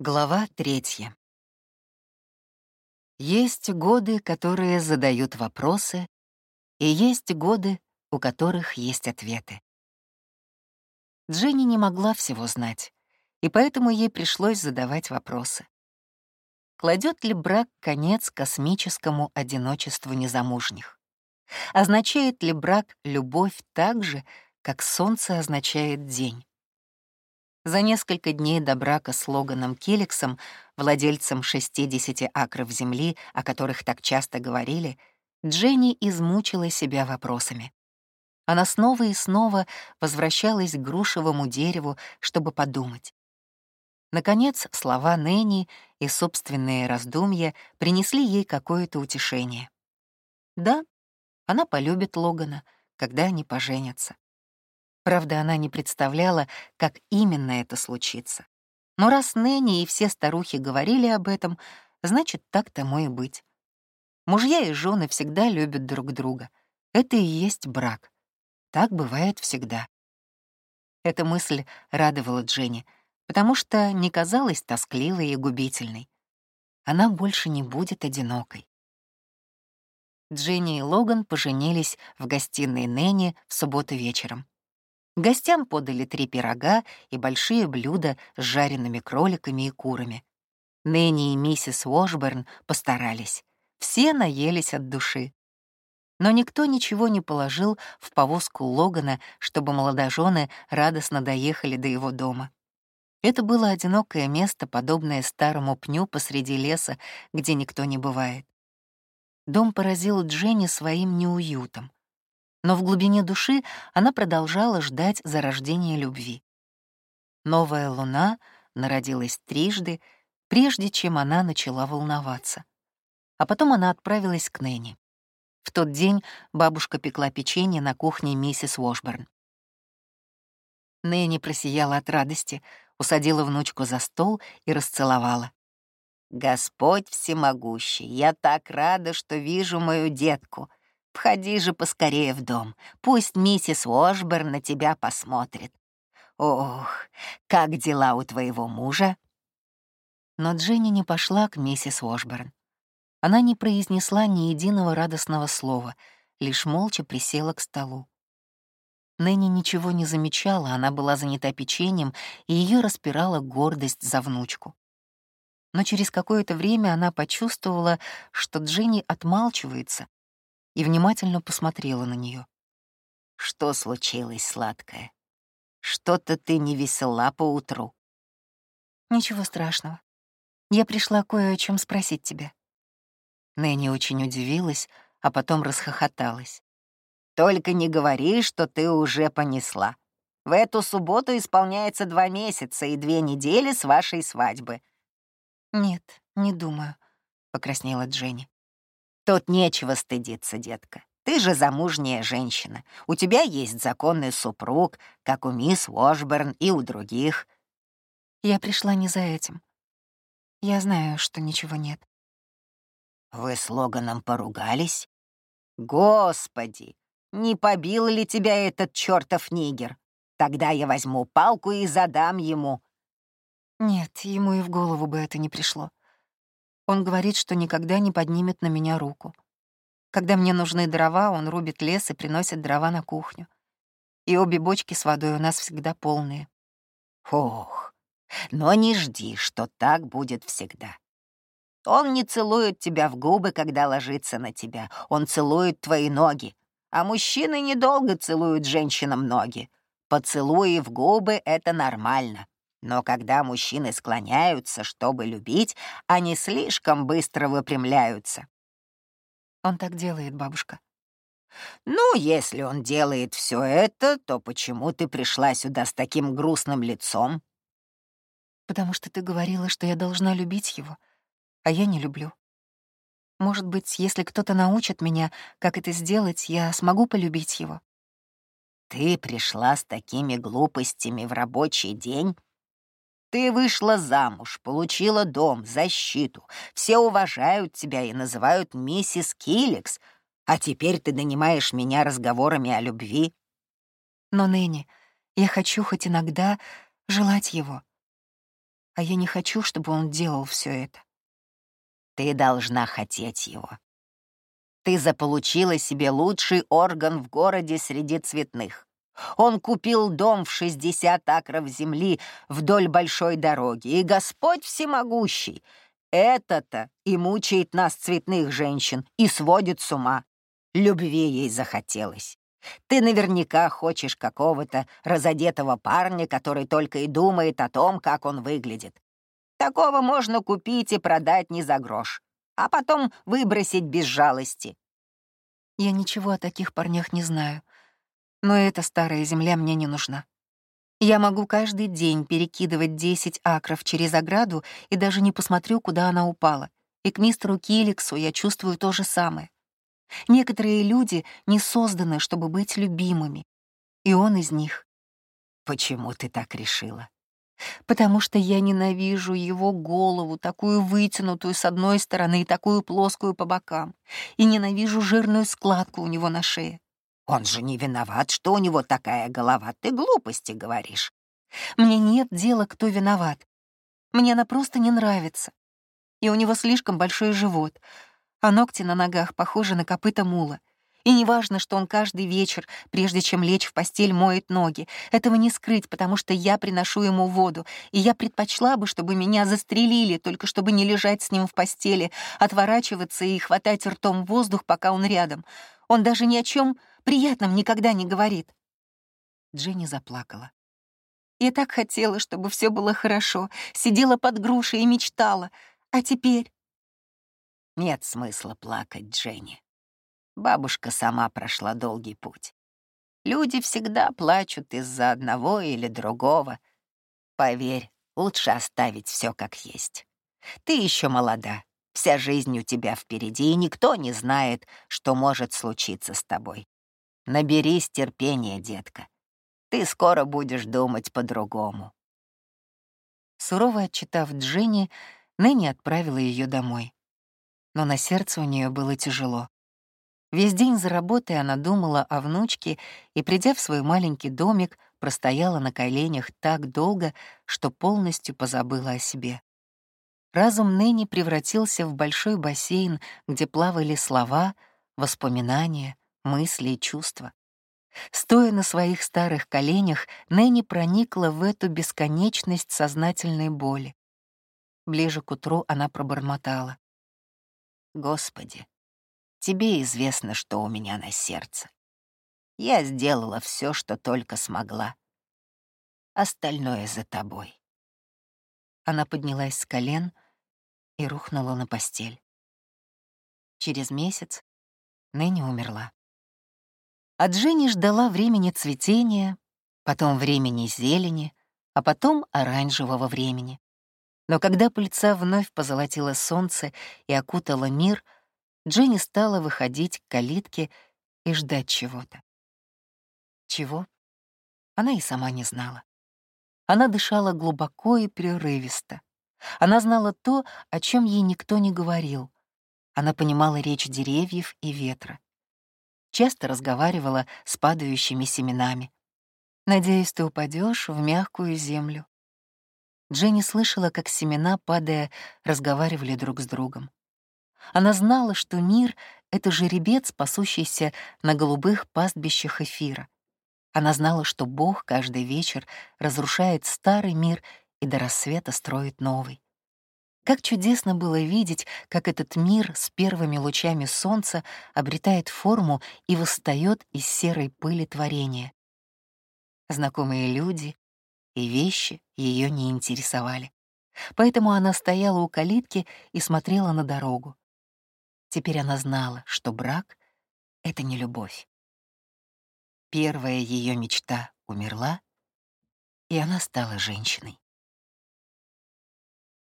Глава третья. Есть годы, которые задают вопросы, и есть годы, у которых есть ответы. Дженни не могла всего знать, и поэтому ей пришлось задавать вопросы. Кладет ли брак конец космическому одиночеству незамужних? Означает ли брак любовь так же, как солнце означает день? За несколько дней до брака с Логаном Келликсом, владельцем 60 акров земли, о которых так часто говорили, Дженни измучила себя вопросами. Она снова и снова возвращалась к грушевому дереву, чтобы подумать. Наконец, слова Нэнни и собственные раздумья принесли ей какое-то утешение. Да, она полюбит Логана, когда они поженятся. Правда, она не представляла, как именно это случится. Но раз Нэнни и все старухи говорили об этом, значит, так тому и быть. Мужья и жены всегда любят друг друга. Это и есть брак. Так бывает всегда. Эта мысль радовала Дженни, потому что не казалась тоскливой и губительной. Она больше не будет одинокой. Дженни и Логан поженились в гостиной Нэнни в субботу вечером. Гостям подали три пирога и большие блюда с жареными кроликами и курами. Нэнни и миссис Уошберн постарались. Все наелись от души. Но никто ничего не положил в повозку Логана, чтобы молодожены радостно доехали до его дома. Это было одинокое место, подобное старому пню посреди леса, где никто не бывает. Дом поразил Дженни своим неуютом но в глубине души она продолжала ждать зарождения любви. Новая луна народилась трижды, прежде чем она начала волноваться. А потом она отправилась к Нэнни. В тот день бабушка пекла печенье на кухне миссис Уошберн. Нэнни просияла от радости, усадила внучку за стол и расцеловала. «Господь всемогущий, я так рада, что вижу мою детку. Входи же поскорее в дом, пусть миссис Уошберн на тебя посмотрит. Ох, как дела у твоего мужа?» Но Дженни не пошла к миссис Уошберн. Она не произнесла ни единого радостного слова, лишь молча присела к столу. Нэнни ничего не замечала, она была занята печеньем, и ее распирала гордость за внучку. Но через какое-то время она почувствовала, что Дженни отмалчивается, и внимательно посмотрела на нее. «Что случилось, сладкая? Что-то ты не весела поутру». «Ничего страшного. Я пришла кое о чем спросить тебя». Нэнни очень удивилась, а потом расхохоталась. «Только не говори, что ты уже понесла. В эту субботу исполняется два месяца и две недели с вашей свадьбы». «Нет, не думаю», — покраснела Дженни. Тут нечего стыдиться, детка. Ты же замужняя женщина. У тебя есть законный супруг, как у мисс Уошберн и у других. Я пришла не за этим. Я знаю, что ничего нет. Вы с Логаном поругались? Господи, не побил ли тебя этот чертов нигер? Тогда я возьму палку и задам ему. Нет, ему и в голову бы это не пришло. Он говорит, что никогда не поднимет на меня руку. Когда мне нужны дрова, он рубит лес и приносит дрова на кухню. И обе бочки с водой у нас всегда полные. Ох, но не жди, что так будет всегда. Он не целует тебя в губы, когда ложится на тебя. Он целует твои ноги. А мужчины недолго целуют женщинам ноги. Поцелуи в губы — это нормально. Но когда мужчины склоняются, чтобы любить, они слишком быстро выпрямляются. Он так делает, бабушка. Ну, если он делает все это, то почему ты пришла сюда с таким грустным лицом? Потому что ты говорила, что я должна любить его, а я не люблю. Может быть, если кто-то научит меня, как это сделать, я смогу полюбить его. Ты пришла с такими глупостями в рабочий день, ты вышла замуж, получила дом, защиту. Все уважают тебя и называют миссис Киликс, а теперь ты донимаешь меня разговорами о любви. Но, Нэнни, я хочу хоть иногда желать его. А я не хочу, чтобы он делал все это. Ты должна хотеть его. Ты заполучила себе лучший орган в городе среди цветных. Он купил дом в 60 акров земли вдоль большой дороги, и Господь всемогущий. Это-то и мучает нас, цветных женщин, и сводит с ума. Любви ей захотелось. Ты наверняка хочешь какого-то разодетого парня, который только и думает о том, как он выглядит. Такого можно купить и продать не за грош, а потом выбросить без жалости. Я ничего о таких парнях не знаю, но эта старая земля мне не нужна. Я могу каждый день перекидывать 10 акров через ограду и даже не посмотрю, куда она упала. И к мистеру Киликсу я чувствую то же самое. Некоторые люди не созданы, чтобы быть любимыми. И он из них. Почему ты так решила? Потому что я ненавижу его голову, такую вытянутую с одной стороны и такую плоскую по бокам. И ненавижу жирную складку у него на шее. Он же не виноват, что у него такая голова. Ты глупости говоришь. Мне нет дела, кто виноват. Мне она просто не нравится. И у него слишком большой живот — а ногти на ногах похожи на копыта мула. И неважно, что он каждый вечер, прежде чем лечь в постель, моет ноги. Этого не скрыть, потому что я приношу ему воду, и я предпочла бы, чтобы меня застрелили, только чтобы не лежать с ним в постели, отворачиваться и хватать ртом воздух, пока он рядом. Он даже ни о чем приятном никогда не говорит. Дженни заплакала. Я так хотела, чтобы все было хорошо, сидела под грушей и мечтала. А теперь... Нет смысла плакать, Дженни. Бабушка сама прошла долгий путь. Люди всегда плачут из-за одного или другого. Поверь, лучше оставить все как есть. Ты еще молода, вся жизнь у тебя впереди, и никто не знает, что может случиться с тобой. Наберись терпения, детка. Ты скоро будешь думать по-другому. Сурово отчитав Дженни, Нэнни отправила ее домой но на сердце у нее было тяжело. Весь день за работой она думала о внучке и, придя в свой маленький домик, простояла на коленях так долго, что полностью позабыла о себе. Разум Нэнни превратился в большой бассейн, где плавали слова, воспоминания, мысли и чувства. Стоя на своих старых коленях, Нэнни проникла в эту бесконечность сознательной боли. Ближе к утру она пробормотала. Господи, Тебе известно, что у меня на сердце. Я сделала все, что только смогла. Остальное за тобой. Она поднялась с колен и рухнула на постель. Через месяц Нэнни умерла. А Дженни ждала времени цветения, потом времени зелени, а потом оранжевого времени. Но когда пыльца вновь позолотила солнце и окутала мир, Дженни стала выходить к калитке и ждать чего-то. Чего? Она и сама не знала. Она дышала глубоко и прерывисто. Она знала то, о чем ей никто не говорил. Она понимала речь деревьев и ветра. Часто разговаривала с падающими семенами. «Надеюсь, ты упадешь в мягкую землю. Дженни слышала, как семена, падая, разговаривали друг с другом. Она знала, что мир — это жеребец, пасущийся на голубых пастбищах эфира. Она знала, что Бог каждый вечер разрушает старый мир и до рассвета строит новый. Как чудесно было видеть, как этот мир с первыми лучами солнца обретает форму и восстает из серой пыли творения. Знакомые люди, и вещи ее не интересовали. Поэтому она стояла у калитки и смотрела на дорогу. Теперь она знала, что брак — это не любовь. Первая ее мечта умерла, и она стала женщиной.